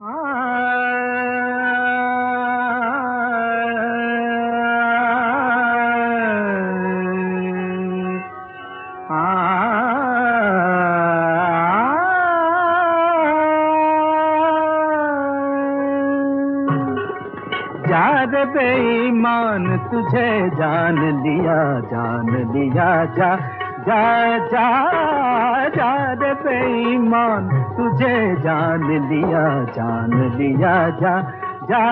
یاد بےمان تجھے جان لیا جان لیا جا جا جا جاد بےمان تجھے جان لیا جان لیا، جا جا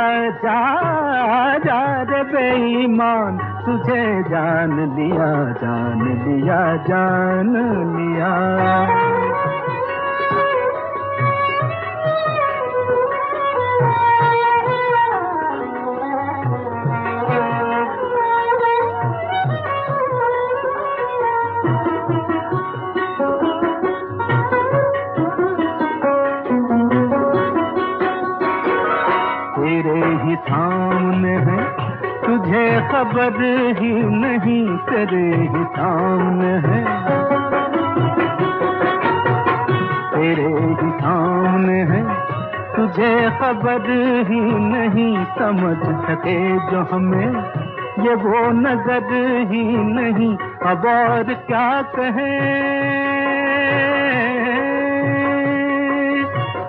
جا جاد بےمان تجھے جان لیا جان لیا جان لیا۔ خبر ہی نہیں تیرے ہی سامنے ہے۔ تیرے ہی سامنے ہے۔ تجھے خبر ہی نہیں سمجھ سکے جو ہمیں۔ یہ وہ نظر ہی نہیں، اب اور کیا کہیں؟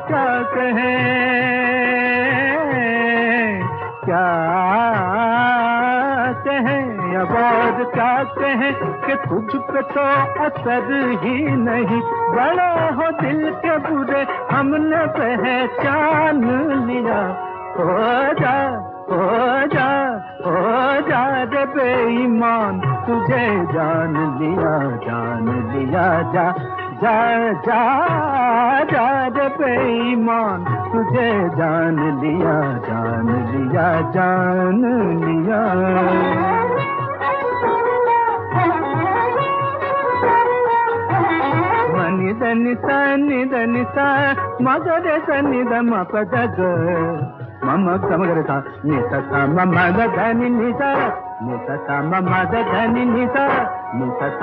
کیا کہیں؟ کیا کہیں اب اور کیا کہیں کہ تجھ پہ تو اثر ہی نہیں۔ بڑے ہو دل کے برے، ہم نے پہچان لیا۔ ہو جا ہو جا ہو جا رے بے ایمان، تجھے جان لیا جان لیا جا۔ جا جا جا رے بے ایمان، تجھے جان لیا جان لیا جان لیا۔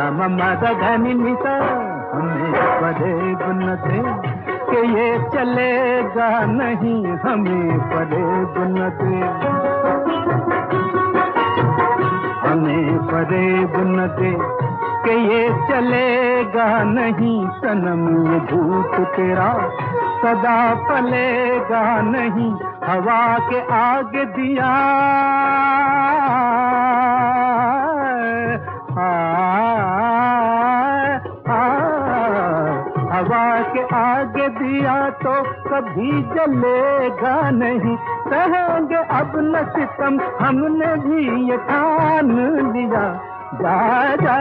مماد ہمیں پڑے بنتے چلے گا نہیں ہمیں پڑے بنتے جانے پرے بن دے کہ یہ چلے گا نہیں سنم یہ جھوٹ تیرا سدا پلے گا نہیں، ہوا کے آگ دیا۔ کے آگے دیا تو کبھی جلے گا نہیں۔ کہیں گے اب نہ ستم، ہم نے بھی یہ کان لیا۔ جا جا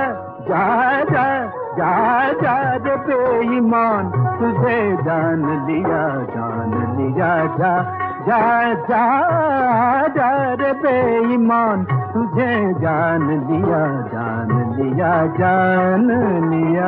جا جا جا جا جا، بے ایمان، تجھے جان لیا جان لیا، جا جا جا جا، رے بے ایمان، تجھے جان لیا جان لیا جان لیا۔